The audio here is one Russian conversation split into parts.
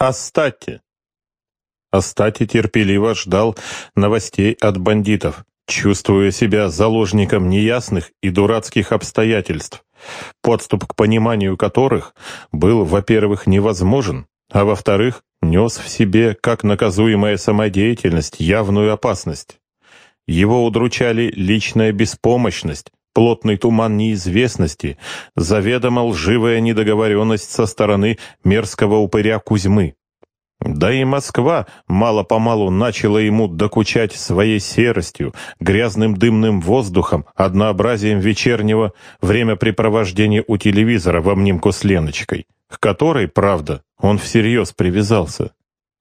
Астати. Астати терпеливо ждал новостей от бандитов, чувствуя себя заложником неясных и дурацких обстоятельств, подступ к пониманию которых был, во-первых, невозможен, а во-вторых, нес в себе, как наказуемая самодеятельность, явную опасность. Его удручали личная беспомощность, плотный туман неизвестности, заведомо лживая недоговоренность со стороны мерзкого упыря Кузьмы. Да и Москва мало-помалу начала ему докучать своей серостью, грязным дымным воздухом, однообразием вечернего времяпрепровождения у телевизора в обнимку с Леночкой, к которой, правда, он всерьез привязался.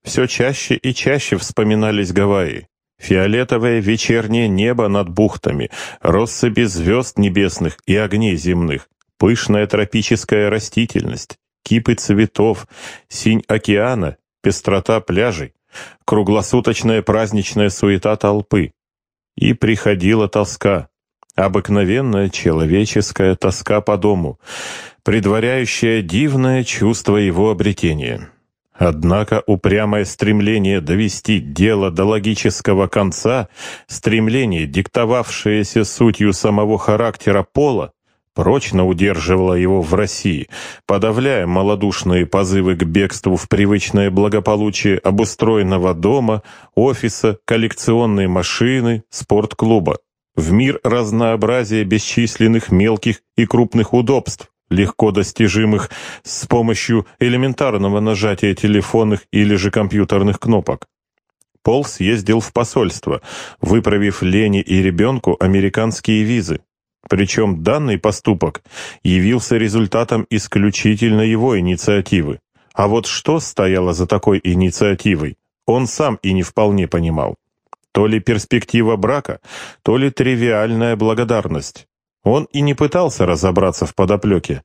Все чаще и чаще вспоминались Гавайи. Фиолетовое вечернее небо над бухтами, россыпи звезд небесных и огней земных, пышная тропическая растительность, кипы цветов, синь океана пестрота пляжей, круглосуточная праздничная суета толпы. И приходила тоска, обыкновенная человеческая тоска по дому, предваряющая дивное чувство его обретения. Однако упрямое стремление довести дело до логического конца, стремление, диктовавшееся сутью самого характера пола, прочно удерживала его в России, подавляя малодушные позывы к бегству в привычное благополучие обустроенного дома, офиса, коллекционной машины, спортклуба, в мир разнообразия бесчисленных мелких и крупных удобств, легко достижимых с помощью элементарного нажатия телефонных или же компьютерных кнопок. Пол съездил в посольство, выправив Лене и ребенку американские визы. Причем данный поступок явился результатом исключительно его инициативы. А вот что стояло за такой инициативой, он сам и не вполне понимал. То ли перспектива брака, то ли тривиальная благодарность. Он и не пытался разобраться в подоплеке.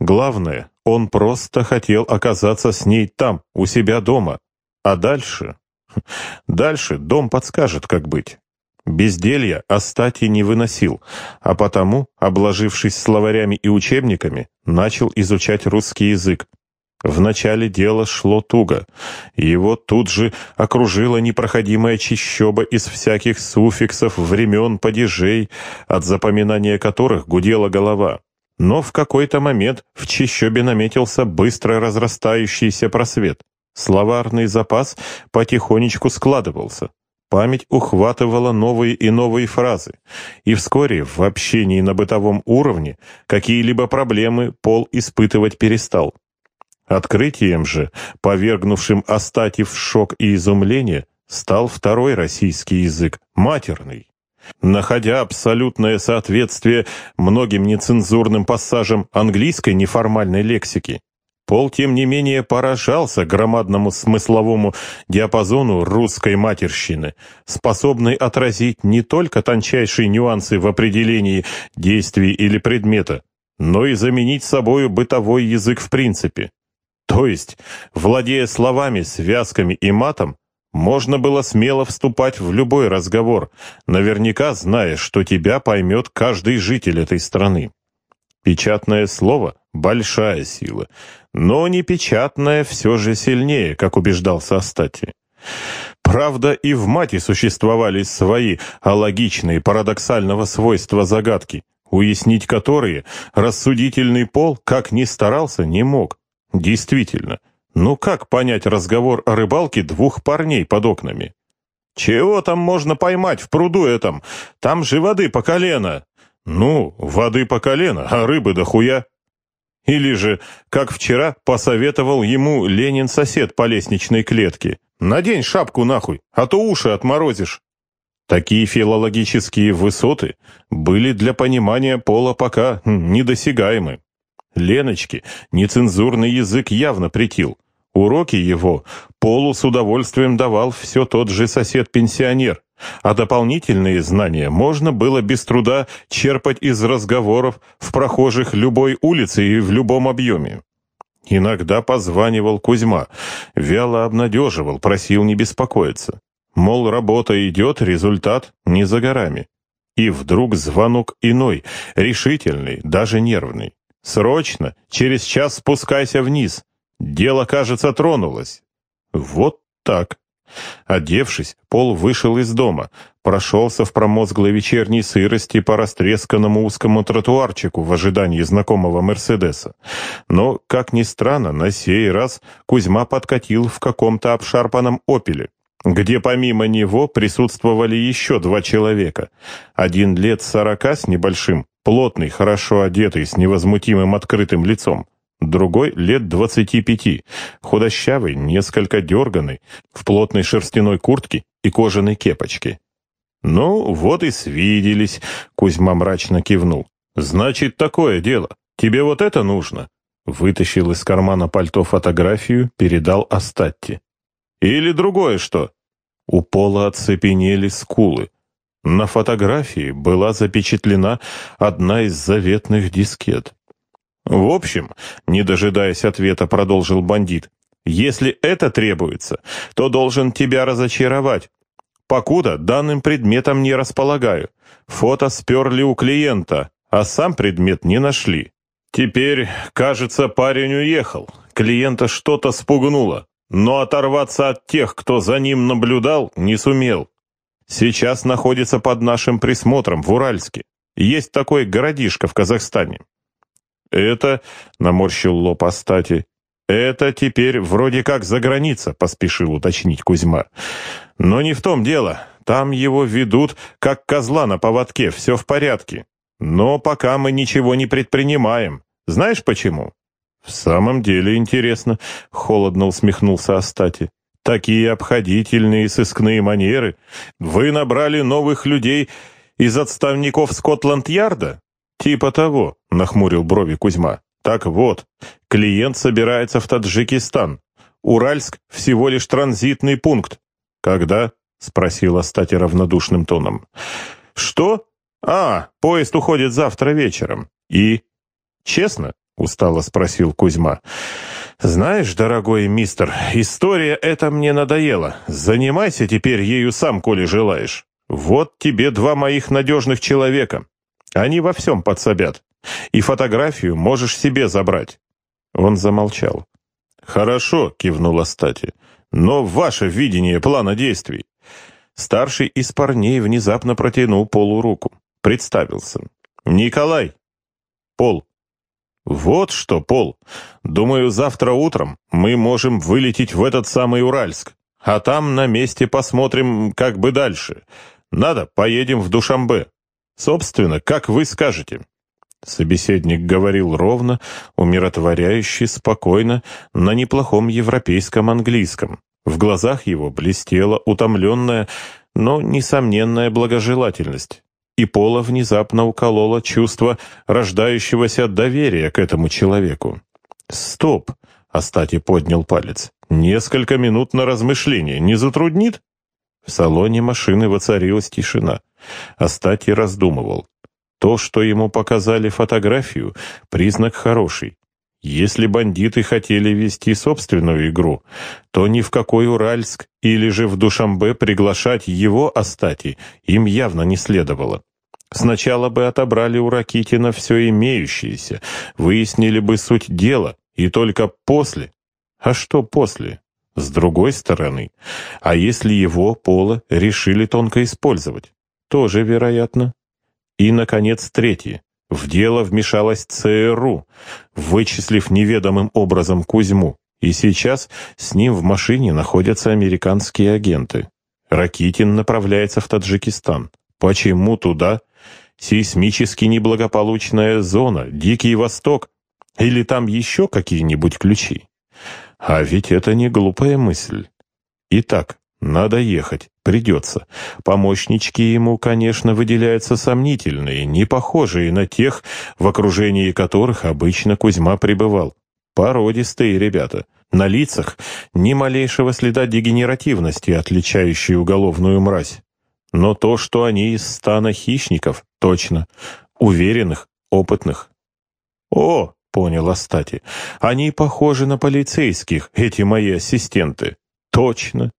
Главное, он просто хотел оказаться с ней там, у себя дома. А дальше... Дальше дом подскажет, как быть. Безделья Астати не выносил, а потому, обложившись словарями и учебниками, начал изучать русский язык. Вначале дело шло туго. Его тут же окружила непроходимая чищоба из всяких суффиксов, времен, падежей, от запоминания которых гудела голова. Но в какой-то момент в чищобе наметился быстро разрастающийся просвет. Словарный запас потихонечку складывался. Память ухватывала новые и новые фразы, и вскоре в общении на бытовом уровне какие-либо проблемы Пол испытывать перестал. Открытием же, повергнувшим Астати в шок и изумление, стал второй российский язык, матерный. Находя абсолютное соответствие многим нецензурным пассажам английской неформальной лексики, Пол, тем не менее, поражался громадному смысловому диапазону русской матерщины, способной отразить не только тончайшие нюансы в определении действий или предмета, но и заменить собою бытовой язык в принципе. То есть, владея словами, связками и матом, можно было смело вступать в любой разговор, наверняка зная, что тебя поймет каждый житель этой страны. Печатное слово — большая сила, но непечатное все же сильнее, как убеждался Астати. Правда, и в мате существовали свои алогичные, парадоксального свойства загадки, уяснить которые рассудительный пол, как ни старался, не мог. Действительно, ну как понять разговор о рыбалке двух парней под окнами? «Чего там можно поймать в пруду этом? Там же воды по колено!» Ну, воды по колено, а рыбы до хуя. Или же, как вчера посоветовал ему Ленин-сосед по лестничной клетке, «Надень шапку нахуй, а то уши отморозишь». Такие филологические высоты были для понимания пола пока недосягаемы. Леночке нецензурный язык явно притил. Уроки его Полу с удовольствием давал все тот же сосед-пенсионер, а дополнительные знания можно было без труда черпать из разговоров в прохожих любой улицы и в любом объеме. Иногда позванивал Кузьма, вяло обнадеживал, просил не беспокоиться. Мол, работа идет, результат не за горами. И вдруг звонок иной, решительный, даже нервный. «Срочно! Через час спускайся вниз! Дело, кажется, тронулось. Вот так. Одевшись, Пол вышел из дома, прошелся в промозглой вечерней сырости по растресканному узкому тротуарчику в ожидании знакомого «Мерседеса». Но, как ни странно, на сей раз Кузьма подкатил в каком-то обшарпанном «Опеле», где помимо него присутствовали еще два человека. Один лет сорока с небольшим, плотный, хорошо одетый, с невозмутимым открытым лицом. Другой лет двадцати пяти, худощавый, несколько дерганный, в плотной шерстяной куртке и кожаной кепочке. «Ну, вот и свиделись», — Кузьма мрачно кивнул. «Значит, такое дело. Тебе вот это нужно?» Вытащил из кармана пальто фотографию, передал Астатти. «Или другое что?» У Пола оцепенели скулы. На фотографии была запечатлена одна из заветных дискет. «В общем, не дожидаясь ответа, продолжил бандит, если это требуется, то должен тебя разочаровать. Покуда данным предметом не располагаю. Фото сперли у клиента, а сам предмет не нашли. Теперь, кажется, парень уехал. Клиента что-то спугнуло, но оторваться от тех, кто за ним наблюдал, не сумел. Сейчас находится под нашим присмотром в Уральске. Есть такой городишко в Казахстане. «Это...» — наморщил лоб Астати. «Это теперь вроде как за граница», — поспешил уточнить Кузьма. «Но не в том дело. Там его ведут, как козла на поводке, все в порядке. Но пока мы ничего не предпринимаем. Знаешь почему?» «В самом деле интересно», — холодно усмехнулся Астати. «Такие обходительные сыскные манеры. Вы набрали новых людей из отставников Скотланд-Ярда?» «Типа того», — нахмурил брови Кузьма. «Так вот, клиент собирается в Таджикистан. Уральск — всего лишь транзитный пункт». «Когда?» — спросила Стати равнодушным тоном. «Что? А, поезд уходит завтра вечером. И...» «Честно?» — устало спросил Кузьма. «Знаешь, дорогой мистер, история эта мне надоела. Занимайся теперь ею сам, коли желаешь. Вот тебе два моих надежных человека. Они во всем подсобят. И фотографию можешь себе забрать». Он замолчал. «Хорошо», — кивнула Стати, — «но ваше видение плана действий». Старший из парней внезапно протянул Полу руку. Представился. «Николай!» «Пол!» «Вот что, Пол! Думаю, завтра утром мы можем вылететь в этот самый Уральск, а там на месте посмотрим, как бы дальше. Надо, поедем в Душамбе. Собственно, как вы скажете». Собеседник говорил ровно, умиротворяюще, спокойно, на неплохом европейском английском. В глазах его блестела утомленная, но несомненная благожелательность. И Пола внезапно уколола чувство рождающегося доверия к этому человеку. «Стоп!» — Астати поднял палец. «Несколько минут на размышление не затруднит?» В салоне машины воцарилась тишина. Астати раздумывал. То, что ему показали фотографию, признак хороший. Если бандиты хотели вести собственную игру, то ни в какой Уральск или же в Душамбе приглашать его Астати им явно не следовало. Сначала бы отобрали у Ракитина все имеющееся, выяснили бы суть дела, и только после... А что после? С другой стороны, а если его, Пола, решили тонко использовать? Тоже вероятно. И, наконец, третье. В дело вмешалась ЦРУ, вычислив неведомым образом Кузьму, и сейчас с ним в машине находятся американские агенты. Ракитин направляется в Таджикистан. Почему туда? Сейсмически неблагополучная зона, Дикий Восток. Или там еще какие-нибудь ключи? А ведь это не глупая мысль. Итак, надо ехать, придется. Помощнички ему, конечно, выделяются сомнительные, не похожие на тех, в окружении которых обычно Кузьма пребывал. Породистые ребята. На лицах ни малейшего следа дегенеративности, отличающей уголовную мразь. Но то, что они из стана хищников, точно. Уверенных, опытных. «О!» — понял Астати. «Они похожи на полицейских, эти мои ассистенты». «Точно.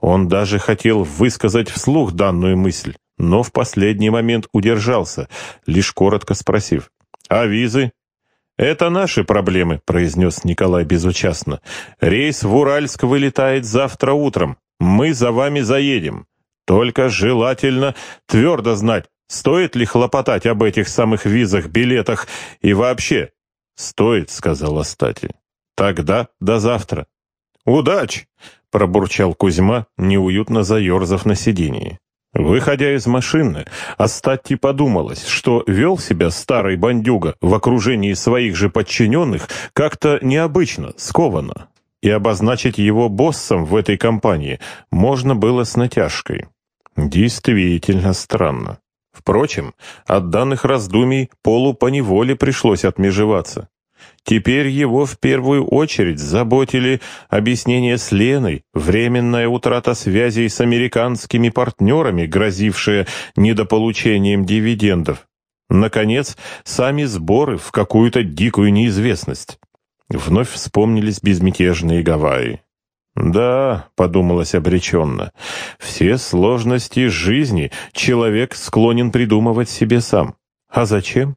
Он даже хотел высказать вслух данную мысль, но в последний момент удержался, лишь коротко спросив. «А визы?» «Это наши проблемы», — произнес Николай безучастно. «Рейс в Уральск вылетает завтра утром. Мы за вами заедем. Только желательно твердо знать, стоит ли хлопотать об этих самых визах, билетах и вообще». «Стоит», — сказала Стати. «Тогда до завтра». «Удач!» — пробурчал Кузьма, неуютно заерзав на сиденье. Выходя из машины, Астатти подумалось, что вел себя старый бандюга в окружении своих же подчиненных как-то необычно, скованно. И обозначить его боссом в этой компании можно было с натяжкой. Действительно странно. Впрочем, от данных раздумий Полу поневоле пришлось отмежеваться. Теперь его в первую очередь заботили объяснения с Леной, временная утрата связей с американскими партнерами, грозившая недополучением дивидендов. Наконец, сами сборы в какую-то дикую неизвестность. Вновь вспомнились безмятежные Гавайи. «Да», — подумалось обреченно, — «все сложности жизни человек склонен придумывать себе сам. А зачем?